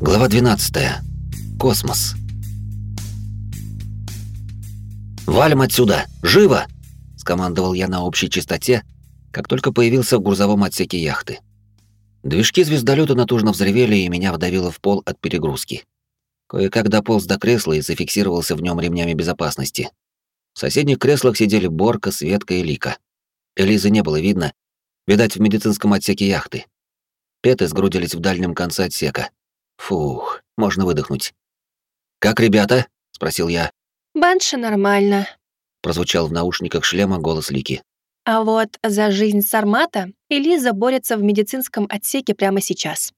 Глава 12. Космос. «Валим отсюда! Живо!» — скомандовал я на общей частоте, как только появился в грузовом отсеке яхты. Движки звездолета натужно взревели, и меня вдавило в пол от перегрузки. Кое-как дополз до кресла и зафиксировался в нем ремнями безопасности. В соседних креслах сидели Борка, Светка и Лика. Элизы не было видно, видать, в медицинском отсеке яхты. Петы сгрудились в дальнем конце отсека. Фух, можно выдохнуть. «Как ребята?» — спросил я. «Банша нормально», — прозвучал в наушниках шлема голос Лики. «А вот за жизнь Сармата Элиза борется в медицинском отсеке прямо сейчас».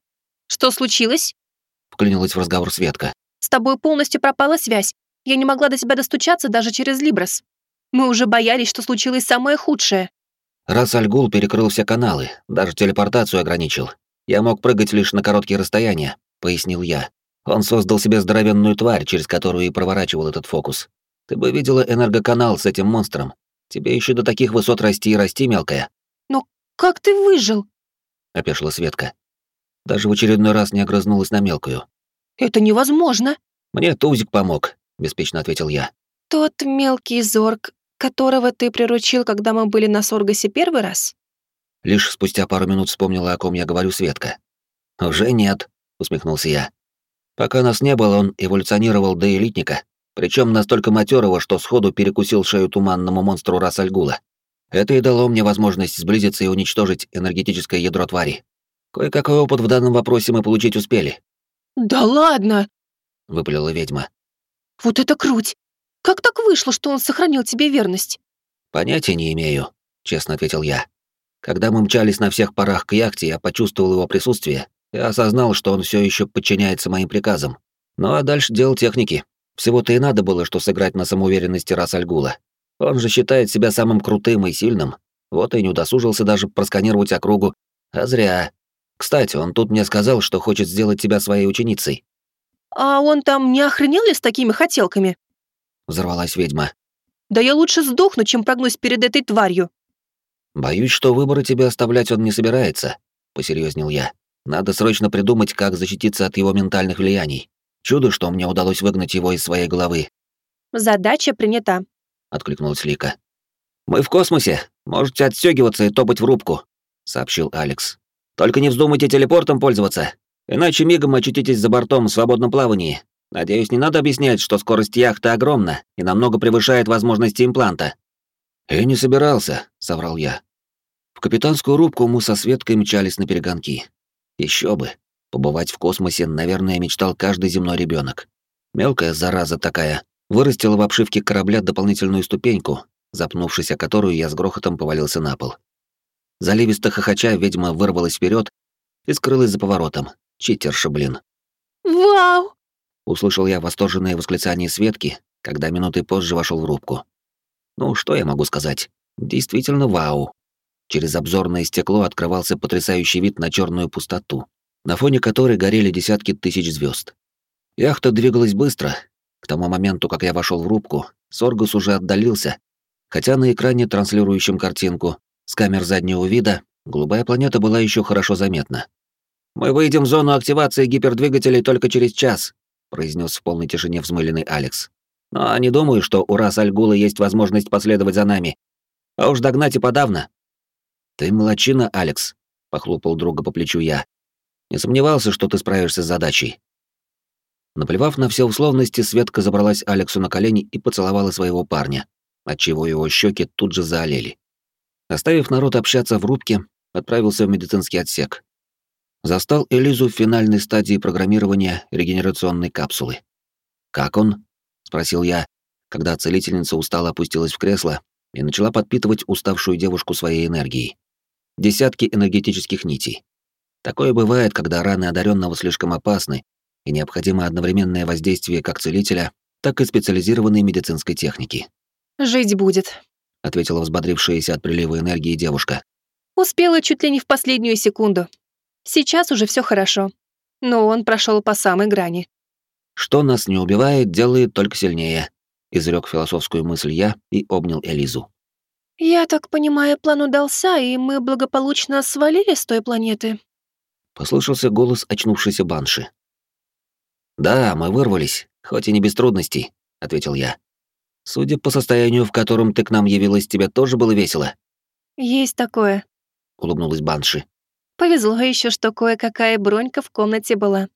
«Что случилось?» — вклинилась в разговор Светка. «С тобой полностью пропала связь. Я не могла до тебя достучаться даже через Либрос. Мы уже боялись, что случилось самое худшее». Раз Альгул перекрыл все каналы, даже телепортацию ограничил. Я мог прыгать лишь на короткие расстояния, — пояснил я. «Он создал себе здоровенную тварь, через которую и проворачивал этот фокус. Ты бы видела энергоканал с этим монстром. Тебе еще до таких высот расти и расти, мелкая». «Но как ты выжил?» — опешила Светка. Даже в очередной раз не огрызнулась на мелкую. «Это невозможно!» «Мне Тузик помог», — беспечно ответил я. «Тот мелкий зорг, которого ты приручил, когда мы были на Соргасе первый раз?» Лишь спустя пару минут вспомнила, о ком я говорю, Светка. «Уже нет», усмехнулся я. Пока нас не было, он эволюционировал до элитника, причем настолько матерого, что сходу перекусил шею туманному монстру Расальгула. Это и дало мне возможность сблизиться и уничтожить энергетическое ядро твари. Кое-какой опыт в данном вопросе мы получить успели. «Да ладно!» — выпалила ведьма. «Вот это круть! Как так вышло, что он сохранил тебе верность?» «Понятия не имею», — честно ответил я. Когда мы мчались на всех парах к яхте, я почувствовал его присутствие я осознал, что он все еще подчиняется моим приказам. Ну а дальше дело техники. Всего-то и надо было, что сыграть на самоуверенности Расальгула. Он же считает себя самым крутым и сильным. Вот и не удосужился даже просканировать округу. А зря. Кстати, он тут мне сказал, что хочет сделать тебя своей ученицей. «А он там не охренел ли с такими хотелками?» Взорвалась ведьма. «Да я лучше сдохну, чем прогнусь перед этой тварью». «Боюсь, что выбора тебе оставлять он не собирается», — посерьезнел я. Надо срочно придумать, как защититься от его ментальных влияний. Чудо, что мне удалось выгнать его из своей головы. Задача принята, откликнулась Лика. Мы в космосе. Можете отстегиваться и топать в рубку, сообщил Алекс. Только не вздумайте телепортом пользоваться, иначе мигом очутитесь за бортом в свободном плавании. Надеюсь, не надо объяснять, что скорость яхты огромна и намного превышает возможности импланта. «Я не собирался», — соврал я. В капитанскую рубку мы со Светкой мчались на перегонки. Еще бы. Побывать в космосе, наверное, мечтал каждый земной ребенок. Мелкая зараза такая вырастила в обшивке корабля дополнительную ступеньку, запнувшись о которую я с грохотом повалился на пол. Заливисто хохоча, ведьма вырвалась вперед и скрылась за поворотом. Читерша, блин. «Вау!» — услышал я восторженное восклицание Светки, когда минуты позже вошел в рубку. Ну, что я могу сказать? Действительно вау. Через обзорное стекло открывался потрясающий вид на черную пустоту, на фоне которой горели десятки тысяч звезд. Яхта двигалась быстро. К тому моменту, как я вошел в рубку, Соргус уже отдалился, хотя на экране, транслирующем картинку, с камер заднего вида, голубая планета была еще хорошо заметна. «Мы выйдем в зону активации гипердвигателей только через час», произнес в полной тишине взмыленный Алекс. «Но не думаю, что у рас Альгула есть возможность последовать за нами. А уж догнать и подавно. «Ты молочина, Алекс», — похлопал друга по плечу я. «Не сомневался, что ты справишься с задачей». Наплевав на все условности, Светка забралась Алексу на колени и поцеловала своего парня, отчего его щеки тут же заолели. Оставив народ общаться в рубке, отправился в медицинский отсек. Застал Элизу в финальной стадии программирования регенерационной капсулы. «Как он?» — спросил я, когда целительница устало опустилась в кресло и начала подпитывать уставшую девушку своей энергией десятки энергетических нитей. Такое бывает, когда раны одаренного слишком опасны, и необходимо одновременное воздействие как целителя, так и специализированной медицинской техники. «Жить будет», — ответила взбодрившаяся от прилива энергии девушка. «Успела чуть ли не в последнюю секунду. Сейчас уже все хорошо. Но он прошел по самой грани». «Что нас не убивает, делает только сильнее», — изрек философскую мысль я и обнял Элизу. «Я так понимаю, план удался, и мы благополучно свалили с той планеты?» Послышался голос очнувшейся банши. «Да, мы вырвались, хоть и не без трудностей», — ответил я. «Судя по состоянию, в котором ты к нам явилась, тебе тоже было весело?» «Есть такое», — улыбнулась Банши. «Повезло еще, что кое-какая бронька в комнате была.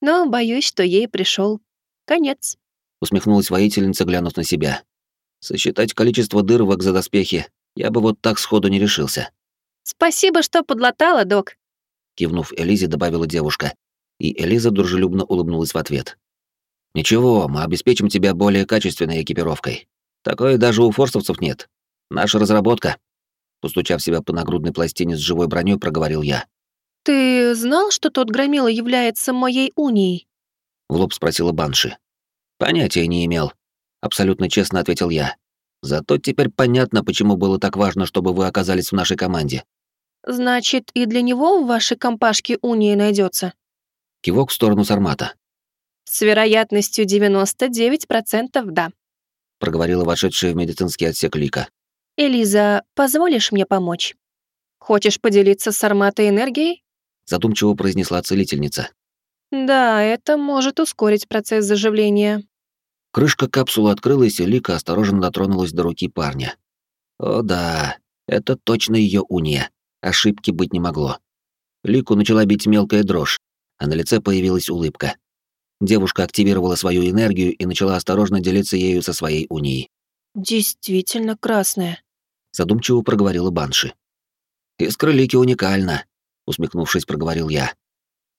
Но боюсь, что ей пришел конец», — усмехнулась воительница, глянув на себя. «Сосчитать количество дыр в экзодоспехе я бы вот так сходу не решился». «Спасибо, что подлатала, док», — кивнув Элизе, добавила девушка. И Элиза дружелюбно улыбнулась в ответ. «Ничего, мы обеспечим тебя более качественной экипировкой. Такой даже у форсовцев нет. Наша разработка». Постучав себя по нагрудной пластине с живой броней, проговорил я. «Ты знал, что тот громила является моей унией?» В лоб спросила Банши. «Понятия не имел», — абсолютно честно ответил я. «Зато теперь понятно, почему было так важно, чтобы вы оказались в нашей команде». «Значит, и для него в вашей компашке уния найдется. Кивок в сторону Сармата. «С вероятностью 99% да», — проговорила вошедшая в медицинский отсек Лика. «Элиза, позволишь мне помочь? Хочешь поделиться с Сарматой энергией?» Задумчиво произнесла целительница. Да, это может ускорить процесс заживления. Крышка капсулы открылась, и Лика осторожно дотронулась до руки парня. О да, это точно ее уния. Ошибки быть не могло. Лику начала бить мелкая дрожь, а на лице появилась улыбка. Девушка активировала свою энергию и начала осторожно делиться ею со своей унией. «Действительно красная», — задумчиво проговорила Банши. «Искра Лики уникальна», — усмехнувшись, проговорил я.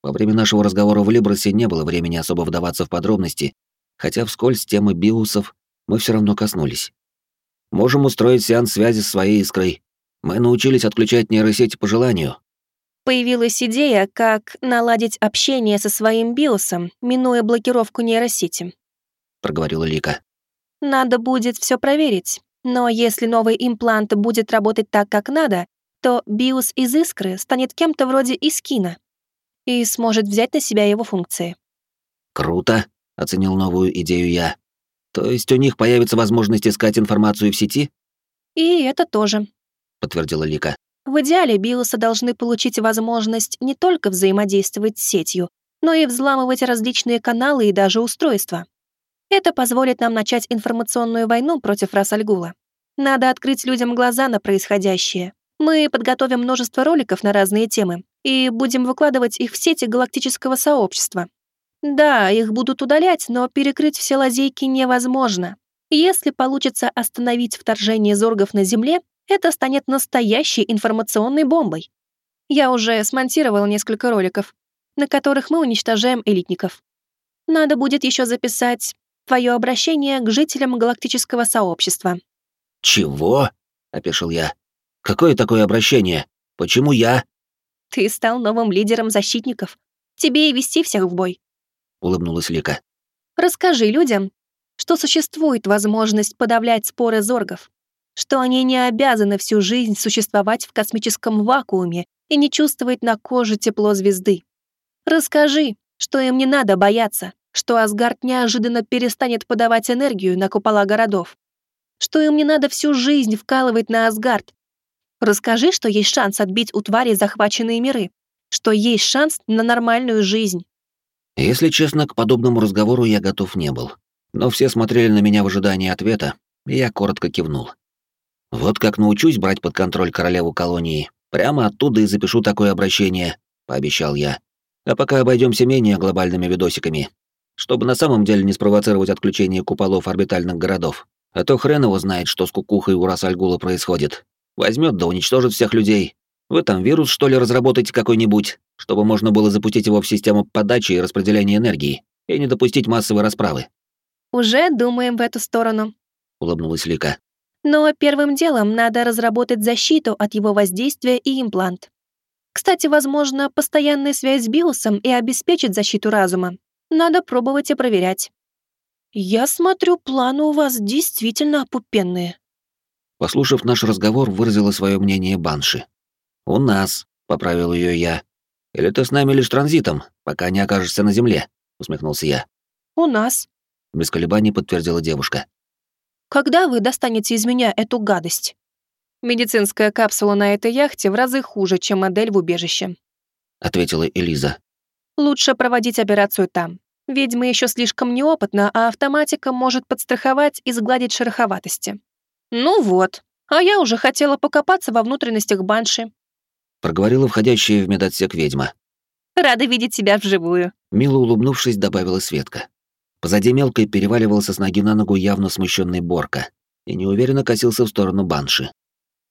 Во время нашего разговора в Либросе не было времени особо вдаваться в подробности, хотя вскользь темы биусов мы все равно коснулись. Можем устроить сеанс связи с своей искрой. Мы научились отключать нейросети по желанию. Появилась идея, как наладить общение со своим биосом, минуя блокировку нейросети. Проговорила Лика. Надо будет все проверить. Но если новый имплант будет работать так, как надо, то биос из искры станет кем-то вроде Искина и сможет взять на себя его функции. «Круто», — оценил новую идею я. «То есть у них появится возможность искать информацию в сети?» «И это тоже», — подтвердила Лика. «В идеале биосы должны получить возможность не только взаимодействовать с сетью, но и взламывать различные каналы и даже устройства. Это позволит нам начать информационную войну против Расальгула. Надо открыть людям глаза на происходящее. Мы подготовим множество роликов на разные темы, и будем выкладывать их в сети галактического сообщества. Да, их будут удалять, но перекрыть все лазейки невозможно. Если получится остановить вторжение зоргов на Земле, это станет настоящей информационной бомбой. Я уже смонтировал несколько роликов, на которых мы уничтожаем элитников. Надо будет еще записать твое обращение к жителям галактического сообщества. «Чего?» — опешил я. «Какое такое обращение? Почему я?» Ты стал новым лидером защитников. Тебе и вести всех в бой. Улыбнулась Лика. Расскажи людям, что существует возможность подавлять споры зоргов, что они не обязаны всю жизнь существовать в космическом вакууме и не чувствовать на коже тепло звезды. Расскажи, что им не надо бояться, что Асгард неожиданно перестанет подавать энергию на купола городов, что им не надо всю жизнь вкалывать на Асгард, Расскажи, что есть шанс отбить у твари захваченные миры, что есть шанс на нормальную жизнь. Если честно, к подобному разговору я готов не был. Но все смотрели на меня в ожидании ответа, и я коротко кивнул. Вот как научусь брать под контроль королеву колонии, прямо оттуда и запишу такое обращение, пообещал я. А пока обойдемся менее глобальными видосиками, чтобы на самом деле не спровоцировать отключение куполов орбитальных городов. А то хрен его знает, что с кукухой у Расальгула происходит. Возьмет да уничтожит всех людей. Вы там вирус, что ли, разработаете какой-нибудь, чтобы можно было запустить его в систему подачи и распределения энергии и не допустить массовой расправы. Уже думаем в эту сторону, улыбнулась Лика. Но первым делом надо разработать защиту от его воздействия и имплант. Кстати, возможно, постоянная связь с биосом и обеспечит защиту разума. Надо пробовать и проверять. Я смотрю, планы у вас действительно опупенные. Послушав наш разговор, выразила свое мнение Банши. «У нас», — поправил ее я. «Или ты с нами лишь транзитом, пока не окажешься на земле», — усмехнулся я. «У нас», — без колебаний подтвердила девушка. «Когда вы достанете из меня эту гадость?» «Медицинская капсула на этой яхте в разы хуже, чем модель в убежище», — ответила Элиза. «Лучше проводить операцию там. Ведьма еще слишком неопытна, а автоматика может подстраховать и сгладить шероховатости. Ну вот, а я уже хотела покопаться во внутренностях банши. Проговорила входящая в медотсек ведьма. Рада видеть тебя вживую. Мило улыбнувшись, добавила Светка. Позади мелкой переваливался с ноги на ногу явно смущенный Борка и неуверенно косился в сторону банши.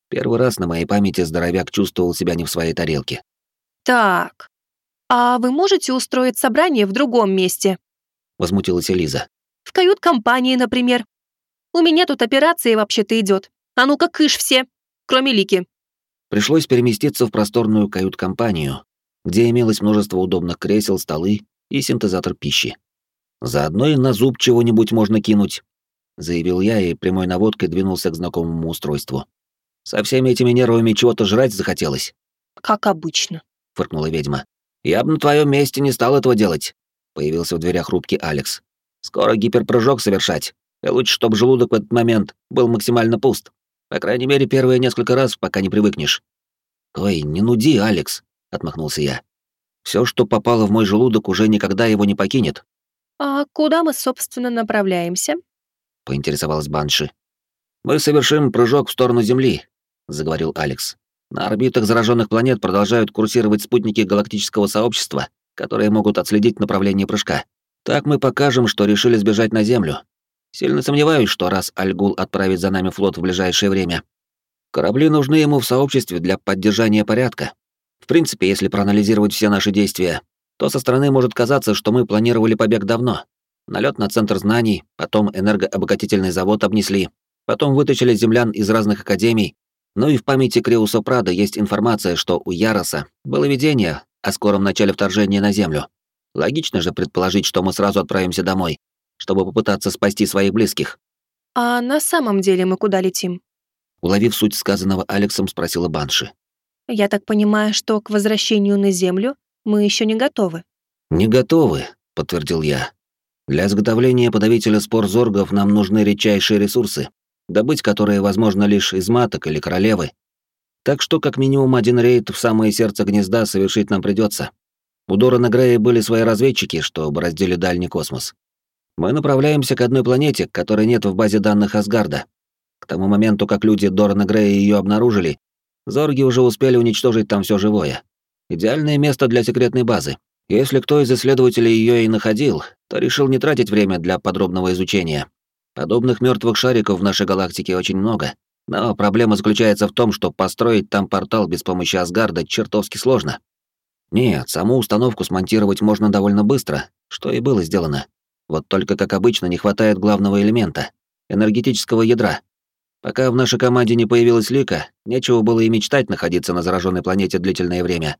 Первый раз на моей памяти здоровяк чувствовал себя не в своей тарелке. «Так, а вы можете устроить собрание в другом месте?» Возмутилась Элиза. «В кают-компании, например. У меня тут операция вообще-то идет. А ну-ка, кыш все, кроме Лики». Пришлось переместиться в просторную кают-компанию, где имелось множество удобных кресел, столы и синтезатор пищи. Заодно и на зуб чего-нибудь можно кинуть, заявил я и прямой наводкой двинулся к знакомому устройству. Со всеми этими нервами чего-то жрать захотелось. Как обычно, фыркнула ведьма. Я бы на твоем месте не стал этого делать. Появился в дверях рубки Алекс. Скоро гиперпрыжок совершать. И лучше, чтобы желудок в этот момент был максимально пуст. По крайней мере, первые несколько раз, пока не привыкнешь. Ой, не нуди, Алекс, отмахнулся я. Все, что попало в мой желудок, уже никогда его не покинет. А куда мы, собственно, направляемся? поинтересовалась Банши. Мы совершим прыжок в сторону Земли, заговорил Алекс. На орбитах зараженных планет продолжают курсировать спутники галактического сообщества, которые могут отследить направление прыжка. Так мы покажем, что решили сбежать на Землю. Сильно сомневаюсь, что раз Альгул отправит за нами флот в ближайшее время. Корабли нужны ему в сообществе для поддержания порядка. В принципе, если проанализировать все наши действия, то со стороны может казаться, что мы планировали побег давно. Налет на центр знаний, потом энергообогатительный завод обнесли, потом вытащили землян из разных академий. Ну и в памяти Креуса Прада есть информация, что у Яроса было видение о скором начале вторжения на Землю. Логично же предположить, что мы сразу отправимся домой, чтобы попытаться спасти своих близких. А на самом деле мы куда летим? Уловив суть сказанного Алексом, спросила Банши. Я так понимаю, что к возвращению на Землю мы еще не готовы. Не готовы, подтвердил я. Для изготовления подавителя спор зоргов нам нужны редчайшие ресурсы, добыть которые возможно лишь из маток или королевы. Так что как минимум один рейд в самое сердце гнезда совершить нам придется. У Дорана Грея были свои разведчики, что бороздили дальний космос. Мы направляемся к одной планете, которой нет в базе данных Асгарда. К тому моменту, как люди Дорана Грея ее обнаружили, Зорги уже успели уничтожить там все живое. Идеальное место для секретной базы. Если кто из исследователей ее и находил, то решил не тратить время для подробного изучения. Подобных мертвых шариков в нашей галактике очень много. Но проблема заключается в том, что построить там портал без помощи Асгарда чертовски сложно. Нет, саму установку смонтировать можно довольно быстро, что и было сделано. Вот только, как обычно, не хватает главного элемента — энергетического ядра. Пока в нашей команде не появилась Лика, нечего было и мечтать находиться на зараженной планете длительное время.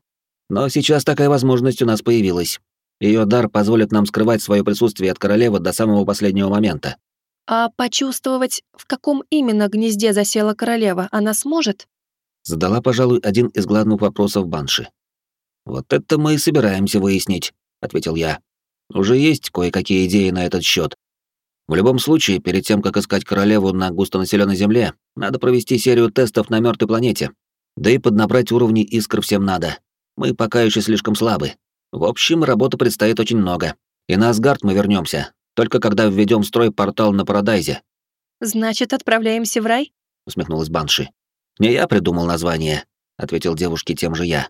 Но сейчас такая возможность у нас появилась. Ее дар позволит нам скрывать свое присутствие от королевы до самого последнего момента. А почувствовать, в каком именно гнезде засела королева, она сможет? Задала, пожалуй, один из главных вопросов Банши. Вот это мы и собираемся выяснить, ответил я. Уже есть кое-какие идеи на этот счет. В любом случае, перед тем, как искать королеву на густонаселенной земле, надо провести серию тестов на мертвой планете. Да и поднабрать уровни искр всем надо. Мы пока еще слишком слабы. В общем, работы предстоит очень много. И на Асгард мы вернемся, только когда введем в строй портал на Парадайзе. Значит, отправляемся в рай? усмехнулась Банши. Не я придумал название, ответил девушке тем же я.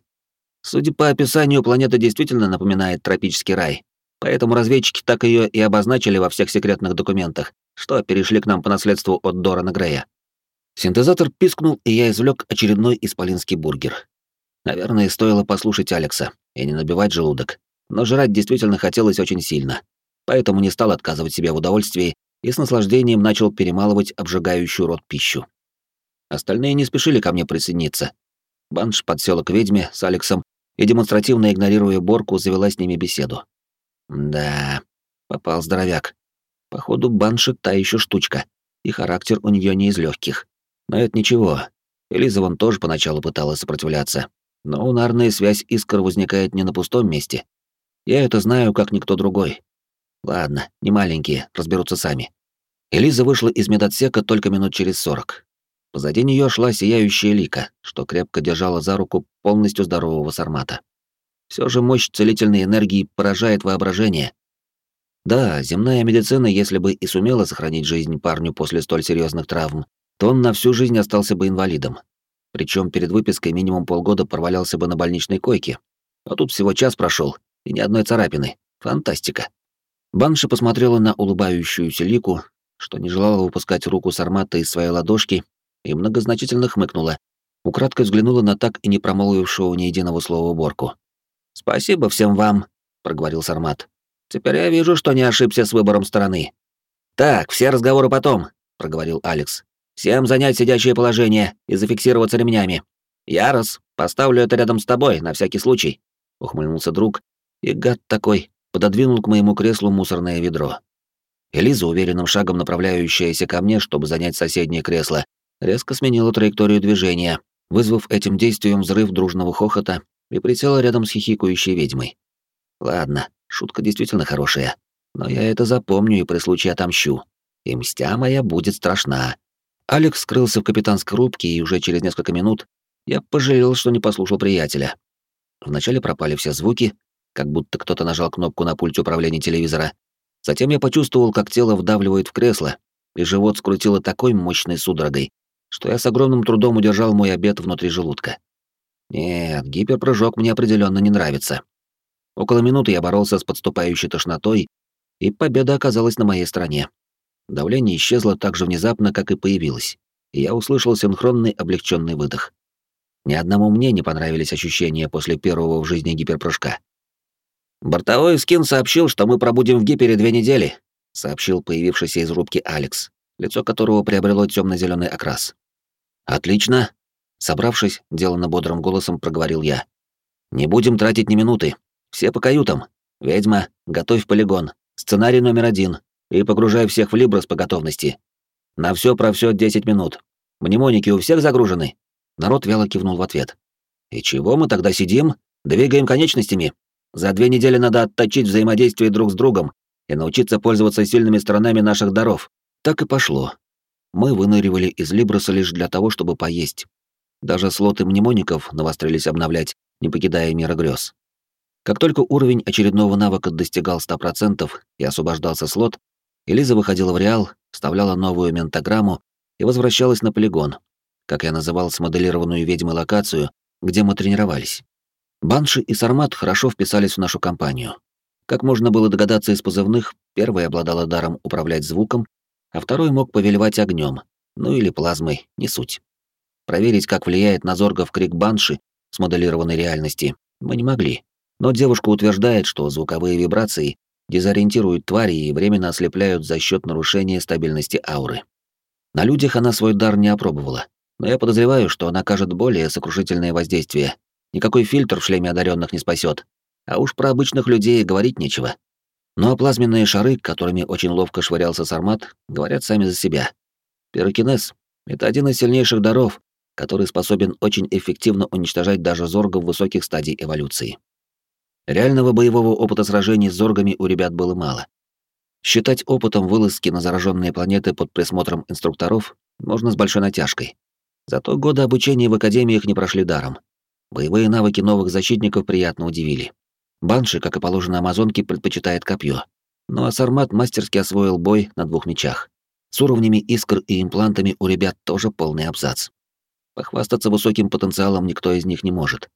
Судя по описанию, планета действительно напоминает тропический рай. Поэтому разведчики так ее и обозначили во всех секретных документах, что перешли к нам по наследству от Дорана Грея. Синтезатор пискнул, и я извлек очередной исполинский бургер. Наверное, стоило послушать Алекса и не набивать желудок. Но жрать действительно хотелось очень сильно. Поэтому не стал отказывать себе в удовольствии и с наслаждением начал перемалывать обжигающую рот пищу. Остальные не спешили ко мне присоединиться. Банш подсела к ведьме с Алексом и, демонстративно игнорируя Борку, завела с ними беседу. Да, попал здоровяк. Походу, банши та еще штучка, и характер у нее не из легких. Но это ничего. Элиза вон тоже поначалу пыталась сопротивляться. Но унарная связь искр возникает не на пустом месте. Я это знаю, как никто другой. Ладно, не маленькие, разберутся сами. Элиза вышла из медотсека только минут через сорок. Позади нее шла сияющая лика, что крепко держала за руку полностью здорового сармата. Все же мощь целительной энергии поражает воображение. Да, земная медицина, если бы и сумела сохранить жизнь парню после столь серьезных травм, то он на всю жизнь остался бы инвалидом. Причем перед выпиской минимум полгода провалялся бы на больничной койке. А тут всего час прошел и ни одной царапины. Фантастика. Банши посмотрела на улыбающуюся Лику, что не желала выпускать руку Сармата из своей ладошки, и многозначительно хмыкнула. Украдкой взглянула на так и не промолвившего ни единого слова уборку. «Спасибо всем вам», — проговорил Сармат. Теперь я вижу, что не ошибся с выбором стороны. Так, все разговоры потом, проговорил Алекс. Всем занять сидящее положение и зафиксироваться ремнями. Ярос, поставлю это рядом с тобой на всякий случай, ухмыльнулся друг, и гад такой пододвинул к моему креслу мусорное ведро. Элиза, уверенным шагом направляющаяся ко мне, чтобы занять соседнее кресло, резко сменила траекторию движения, вызвав этим действием взрыв дружного хохота и присела рядом с хихикающей ведьмой. Ладно, Шутка действительно хорошая, но я это запомню и при случае отомщу. И мстя моя будет страшна. Алекс скрылся в капитанской рубке, и уже через несколько минут я пожалел, что не послушал приятеля. Вначале пропали все звуки, как будто кто-то нажал кнопку на пульте управления телевизора. Затем я почувствовал, как тело вдавливает в кресло, и живот скрутило такой мощной судорогой, что я с огромным трудом удержал мой обед внутри желудка. Нет, гиперпрыжок мне определенно не нравится. Около минуты я боролся с подступающей тошнотой, и победа оказалась на моей стороне. Давление исчезло так же внезапно, как и появилось, и я услышал синхронный облегченный выдох. Ни одному мне не понравились ощущения после первого в жизни гиперпрыжка. «Бортовой скин сообщил, что мы пробудем в гипере две недели», сообщил появившийся из рубки Алекс, лицо которого приобрело темно зеленый окрас. «Отлично!» Собравшись, деланно бодрым голосом проговорил я. «Не будем тратить ни минуты. Все по каютам. Ведьма, готовь полигон. Сценарий номер один. И погружай всех в Либрос по готовности. На все про все 10 минут. Мнемоники у всех загружены?» Народ вяло кивнул в ответ. «И чего мы тогда сидим? Двигаем конечностями. За две недели надо отточить взаимодействие друг с другом и научиться пользоваться сильными сторонами наших даров». Так и пошло. Мы выныривали из Либроса лишь для того, чтобы поесть. Даже слоты мнемоников навострились обновлять, не покидая мира грез. Как только уровень очередного навыка достигал 100% и освобождался слот, Элиза выходила в реал, вставляла новую ментограмму и возвращалась на полигон, как я называл смоделированную ведьмой локацию, где мы тренировались. Банши и Сармат хорошо вписались в нашу компанию. Как можно было догадаться из позывных, первый обладал даром управлять звуком, а второй мог повелевать огнем, ну или плазмой, не суть. Проверить, как влияет на зоргов крик Банши моделированной реальности, мы не могли. Но девушка утверждает, что звуковые вибрации дезориентируют твари и временно ослепляют за счет нарушения стабильности ауры. На людях она свой дар не опробовала, но я подозреваю, что она окажет более сокрушительное воздействие. Никакой фильтр в шлеме одаренных не спасет, а уж про обычных людей говорить нечего. Ну а плазменные шары, которыми очень ловко швырялся Сармат, говорят сами за себя. Пирокинез — это один из сильнейших даров, который способен очень эффективно уничтожать даже зоргов высоких стадий эволюции. Реального боевого опыта сражений с зоргами у ребят было мало. Считать опытом вылазки на зараженные планеты под присмотром инструкторов можно с большой натяжкой. Зато годы обучения в академиях не прошли даром. Боевые навыки новых защитников приятно удивили. Банши, как и положено амазонке, предпочитает копье. Ну а Сармат мастерски освоил бой на двух мечах. С уровнями искр и имплантами у ребят тоже полный абзац. Похвастаться высоким потенциалом никто из них не может.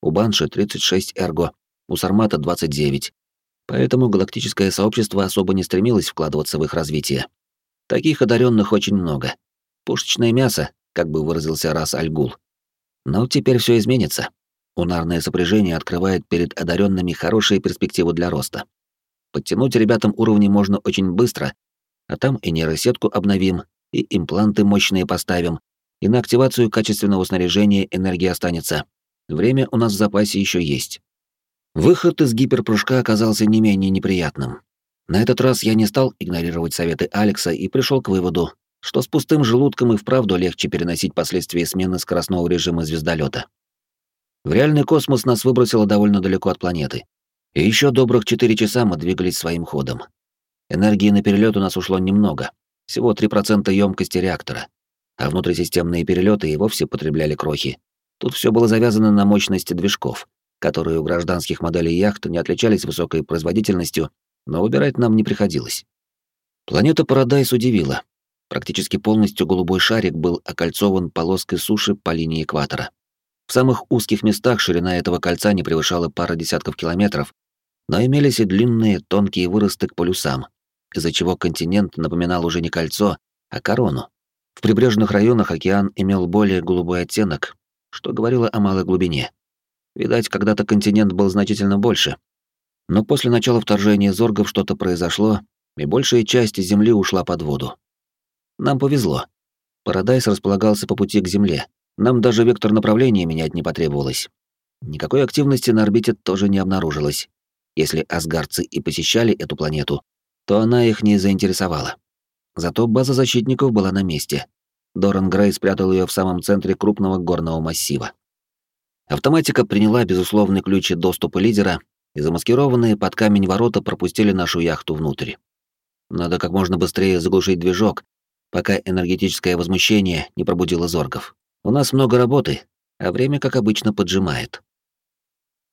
У Банши 36 эрго, у Сармата 29. Поэтому галактическое сообщество особо не стремилось вкладываться в их развитие. Таких одаренных очень много. Пушечное мясо, как бы выразился раз Альгул. Но теперь все изменится. Унарное сопряжение открывает перед одаренными хорошие перспективы для роста. Подтянуть ребятам уровни можно очень быстро, а там и нейросетку обновим, и импланты мощные поставим, и на активацию качественного снаряжения энергии останется. Время у нас в запасе еще есть. Выход из гиперпрыжка оказался не менее неприятным. На этот раз я не стал игнорировать советы Алекса и пришел к выводу, что с пустым желудком и вправду легче переносить последствия смены скоростного режима звездолета. В реальный космос нас выбросило довольно далеко от планеты. И еще добрых 4 часа мы двигались своим ходом. Энергии на перелет у нас ушло немного, всего 3% емкости реактора, а внутрисистемные перелеты и вовсе потребляли крохи. Тут все было завязано на мощности движков, которые у гражданских моделей яхт не отличались высокой производительностью но выбирать нам не приходилось. Планета Парадайс удивила. Практически полностью голубой шарик был окольцован полоской суши по линии экватора. В самых узких местах ширина этого кольца не превышала пара десятков километров, но имелись и длинные тонкие выросты к полюсам, из-за чего континент напоминал уже не кольцо, а корону. В прибрежных районах океан имел более голубой оттенок, что говорило о малой глубине. Видать, когда-то континент был значительно больше. Но после начала вторжения зоргов что-то произошло, и большая часть Земли ушла под воду. Нам повезло. Парадайс располагался по пути к Земле. Нам даже вектор направления менять не потребовалось. Никакой активности на орбите тоже не обнаружилось. Если асгарцы и посещали эту планету, то она их не заинтересовала. Зато база защитников была на месте. Доран Грей спрятал ее в самом центре крупного горного массива. Автоматика приняла безусловный ключ доступа лидера, и замаскированные под камень ворота пропустили нашу яхту внутрь. Надо как можно быстрее заглушить движок, пока энергетическое возмущение не пробудило зоргов. У нас много работы, а время, как обычно, поджимает.